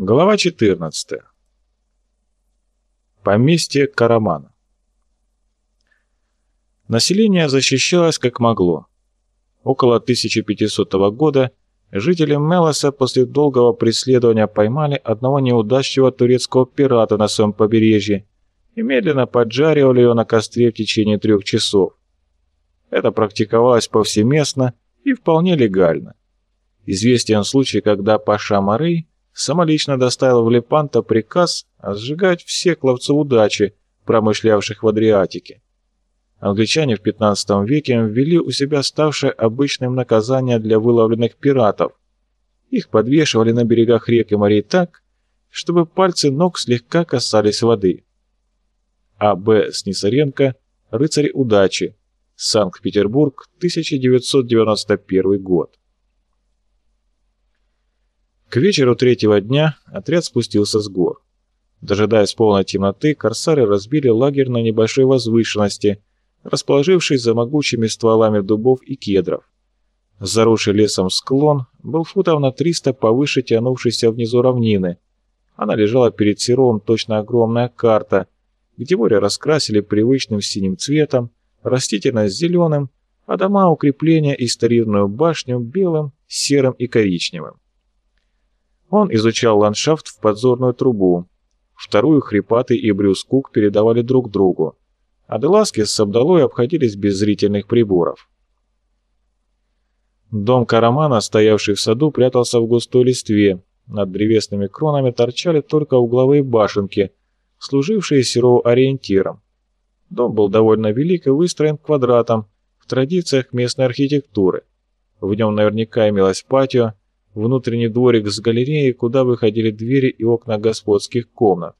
Глава 14. Поместье Карамана. Население защищалось как могло. Около 1500 года жители Мелоса после долгого преследования поймали одного неудачливого турецкого пирата на своем побережье и медленно поджаривали его на костре в течение трех часов. Это практиковалось повсеместно и вполне легально. Известен случай, когда Паша Марей самолично доставил в Лепанто приказ сжигать всех ловцов удачи, промышлявших в Адриатике. Англичане в 15 веке ввели у себя ставшее обычным наказание для выловленных пиратов. Их подвешивали на берегах рек и морей так, чтобы пальцы ног слегка касались воды. А. Б. Снисаренко «Рыцарь удачи», Санкт-Петербург, 1991 год. К вечеру третьего дня отряд спустился с гор. Дожидаясь полной темноты, корсары разбили лагерь на небольшой возвышенности, расположившись за могучими стволами дубов и кедров. Заросший лесом склон был футов на 300 повыше тянувшейся внизу равнины. Она лежала перед Серовым точно огромная карта, где море раскрасили привычным синим цветом, растительность зеленым, а дома укрепления и старинную башню белым, серым и коричневым. Он изучал ландшафт в подзорную трубу. Вторую хрипатый и Брюс Кук передавали друг другу. А Деласки с Абдалой обходились без зрительных приборов. Дом Карамана, стоявший в саду, прятался в густой листве. Над древесными кронами торчали только угловые башенки, служившие Серову ориентиром. Дом был довольно велик и выстроен квадратом, в традициях местной архитектуры. В нем наверняка имелось патио, внутренний дворик с галереей, куда выходили двери и окна господских комнат.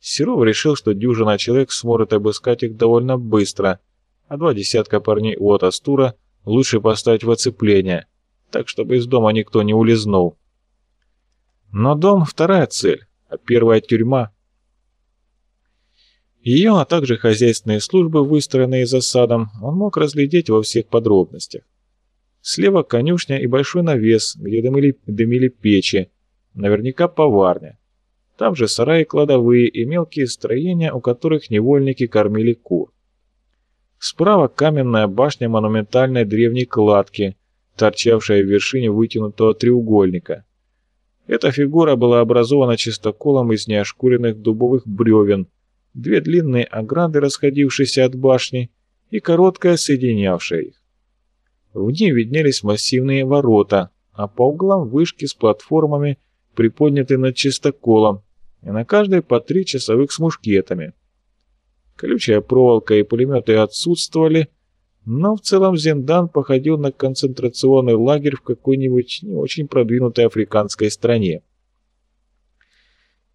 Серов решил, что дюжина человек сможет обыскать их довольно быстро, а два десятка парней у Атастура лучше поставить в оцепление, так чтобы из дома никто не улизнул. Но дом — вторая цель, а первая — тюрьма. Ее, а также хозяйственные службы, выстроенные за садом, он мог разглядеть во всех подробностях. Слева конюшня и большой навес, где дымили, дымили печи, наверняка поварня. Там же сараи кладовые и мелкие строения, у которых невольники кормили кур. Справа каменная башня монументальной древней кладки, торчавшая в вершине вытянутого треугольника. Эта фигура была образована чистоколом из неошкуренных дубовых бревен, две длинные ограды, расходившиеся от башни, и короткая, соединявшая их. В ней виднелись массивные ворота, а по углам вышки с платформами, приподнятые над чистоколом, и на каждой по три часовых с мушкетами. Колючая проволока и пулеметы отсутствовали, но в целом Зендан походил на концентрационный лагерь в какой-нибудь не очень продвинутой африканской стране.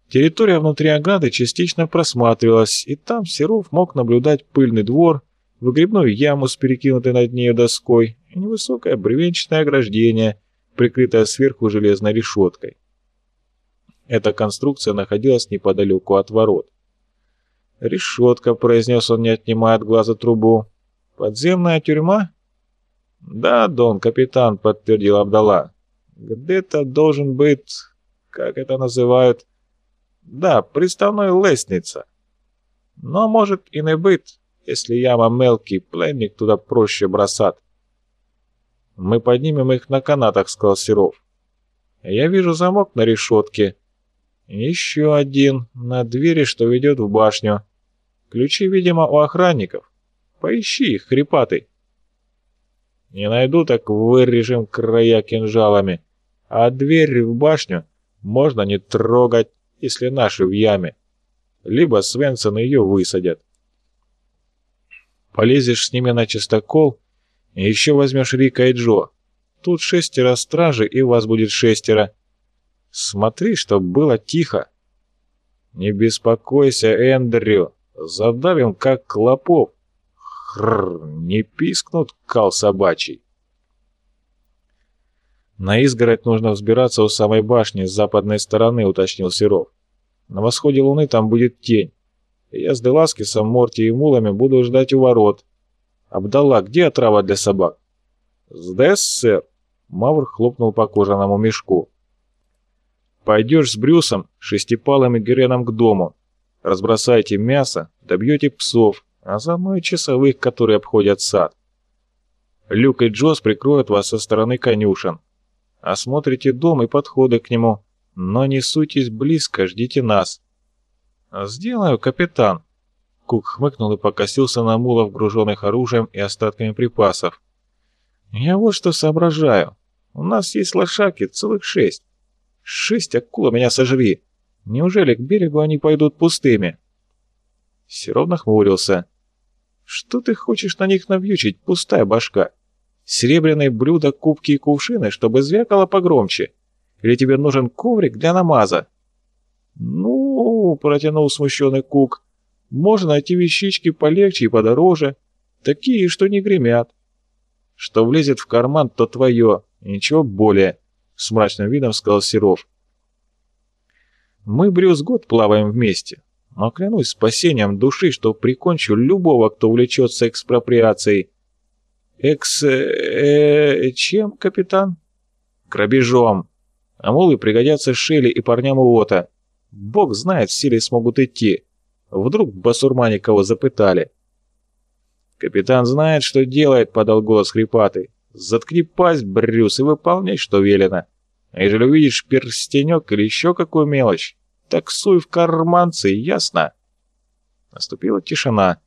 Территория внутри ограды частично просматривалась, и там Серов мог наблюдать пыльный двор, выгребную яму с перекинутой над нею доской и невысокое бревенчатое ограждение, прикрытое сверху железной решеткой. Эта конструкция находилась неподалеку от ворот. «Решетка», — произнес он, не отнимая от глаза трубу. «Подземная тюрьма?» «Да, дон капитан», — подтвердил Абдала. «Где-то должен быть... как это называют?» «Да, приставной лестница. Но может и не быть. Если яма мелкий, пленник туда проще бросать. «Мы поднимем их на канатах», — сказал Серов. «Я вижу замок на решетке. Еще один на двери, что ведет в башню. Ключи, видимо, у охранников. Поищи их, хрипатый». «Не найду, так вырежем края кинжалами. А дверь в башню можно не трогать, если наши в яме. Либо Свенсон ее высадят». Полезешь с ними на чистокол, и еще возьмешь Рика и Джо. Тут шестеро стражи, и у вас будет шестеро. Смотри, чтоб было тихо. Не беспокойся, Эндрю, задавим как клопов. Хрррр, не пискнут, кал собачий. На изгородь нужно взбираться у самой башни с западной стороны, уточнил Серов. На восходе луны там будет тень. Я с Деласкисом, Морти и Мулами буду ждать у ворот. Абдалла, где отрава для собак? Здесь, сэр. Мавр хлопнул по кожаному мешку. Пойдешь с Брюсом, Шестипалым и Гереном к дому. Разбросайте мясо, добьете псов, а заодно и часовых, которые обходят сад. Люк и Джос прикроют вас со стороны конюшен. Осмотрите дом и подходы к нему, но не суйтесь близко, ждите нас. «Сделаю, капитан!» Кук хмыкнул и покосился на мулов, груженных оружием и остатками припасов. «Я вот что соображаю. У нас есть лошаки, целых шесть. Шесть акула меня сожри. Неужели к берегу они пойдут пустыми?» Серов нахмурился. «Что ты хочешь на них навьючить, пустая башка? Серебряные блюда, кубки и кувшины, чтобы звякало погромче? Или тебе нужен коврик для намаза?» «Ну...» — протянул смущенный Кук. «Можно найти вещички полегче и подороже, такие, что не гремят. Что влезет в карман, то твое, ничего более», — с мрачным видом сказал Серов. «Мы, Брюс, год плаваем вместе, но клянусь спасением души, что прикончу любого, кто увлечется экспроприацией». «Экс... Э, чем, капитан?» «Грабежом. А молы пригодятся Шелли и парням Уота. Бог знает, все ли смогут идти. Вдруг басурмане кого запытали. «Капитан знает, что делает», — подал голос хрипатый. «Заткни пасть, Брюс, и выполняй, что велено. А ежели увидишь перстенек или еще какую мелочь, так суй в карманцы, ясно?» Наступила тишина.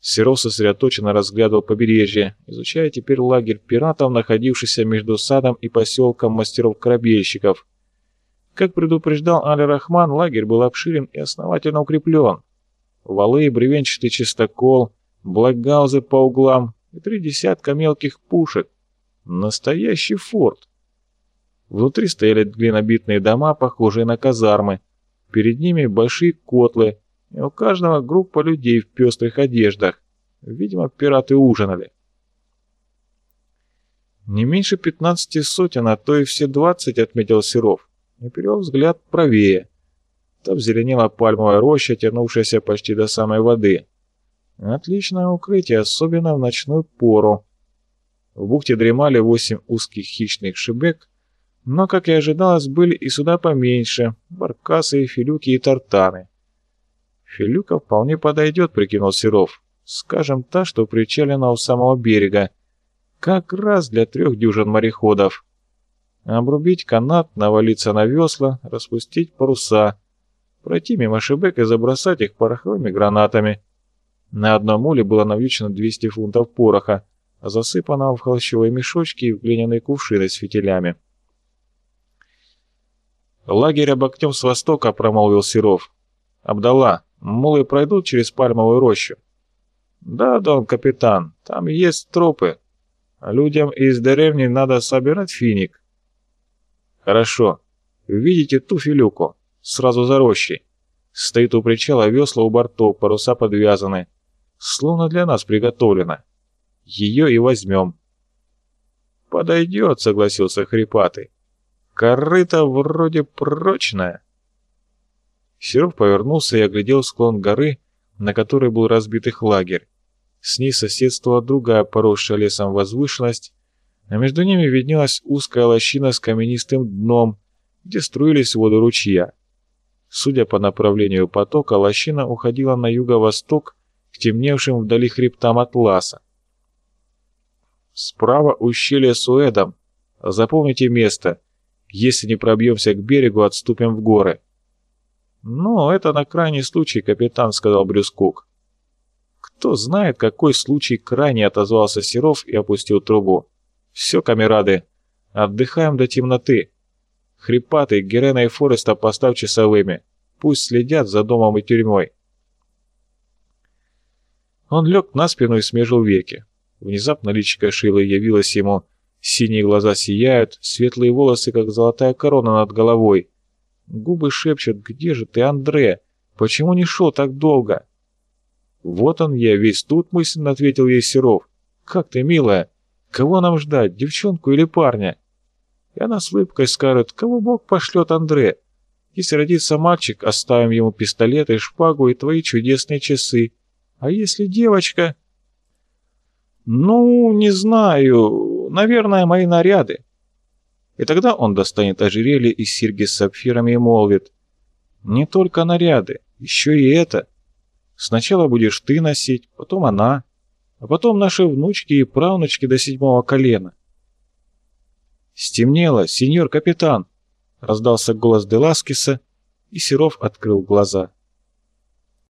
Серов сосредоточенно разглядывал побережье, изучая теперь лагерь пиратов, находившийся между садом и поселком мастеров-корабельщиков. Как предупреждал Али-Рахман, лагерь был обширен и основательно укреплен. Валы, бревенчатый чистокол, блокгаузы по углам и три десятка мелких пушек. Настоящий форт. Внутри стояли глинобитные дома, похожие на казармы. Перед ними большие котлы, и у каждого группа людей в пестрых одеждах. Видимо, пираты ужинали. «Не меньше пятнадцати сотен, а то и все двадцать», — отметил Серов и перевел взгляд правее. Там зеленела пальмовая роща, тянувшаяся почти до самой воды. Отличное укрытие, особенно в ночную пору. В бухте дремали восемь узких хищных шибек, но, как и ожидалось, были и суда поменьше, баркасы, филюки и тартаны. Филюка вполне подойдет, прикинул Серов. Скажем, та, что причалена у самого берега. Как раз для трех дюжин мореходов. Обрубить канат, навалиться на весла, распустить паруса, пройти мимо шибек и забросать их пороховыми гранатами. На одном уле было навьючено 200 фунтов пороха, засыпанного в холщовые мешочки и в глиняные кувшины с фитилями. «Лагерь обогнем с востока», — промолвил Серов. «Абдалла, мулы пройдут через пальмовую рощу?» «Да, дон капитан, там есть тропы. Людям из деревни надо собирать финик. «Хорошо. Видите ту филюку? Сразу за рощей. Стоит у причала весла у бортов, паруса подвязаны. Словно для нас приготовлено. Ее и возьмем». «Подойдет», — согласился Хрипатый. «Корыто вроде прочное». Серов повернулся и оглядел склон горы, на которой был разбит их лагерь. С ней соседствовала другая поросшая лесом возвышенность, а между ними виднелась узкая лощина с каменистым дном, где струились воды ручья. Судя по направлению потока, лощина уходила на юго-восток к темневшим вдали хребтам Атласа. Справа ущелье Суэдом. Запомните место. Если не пробьемся к берегу, отступим в горы. «Ну, это на крайний случай, капитан», — сказал Брюс Кук. «Кто знает, какой случай крайне отозвался Серов и опустил трубу. «Все, камерады, отдыхаем до темноты. Хрипатый, Герена и Фореста поставь часовыми. Пусть следят за домом и тюрьмой». Он лег на спину и смежил веки. Внезапно личико Шилы явилось ему. Синие глаза сияют, светлые волосы, как золотая корона над головой. Губы шепчут «Где же ты, Андре? Почему не шел так долго?» «Вот он я, весь тут», — мысленно ответил ей Серов. «Как ты, милая? Кого нам ждать, девчонку или парня? И она с улыбкой скажет, кого Бог пошлет Андре. Если родится мальчик, оставим ему пистолет и шпагу и твои чудесные часы. А если девочка... Ну, не знаю, наверное, мои наряды. И тогда он достанет ожерелье из серьги с сапфирами и молвит. «Не только наряды, еще и это. Сначала будешь ты носить, потом она, а потом наши внучки и правнучки до седьмого колена». «Стемнело, сеньор капитан!» — раздался голос Деласкиса, и Серов открыл глаза.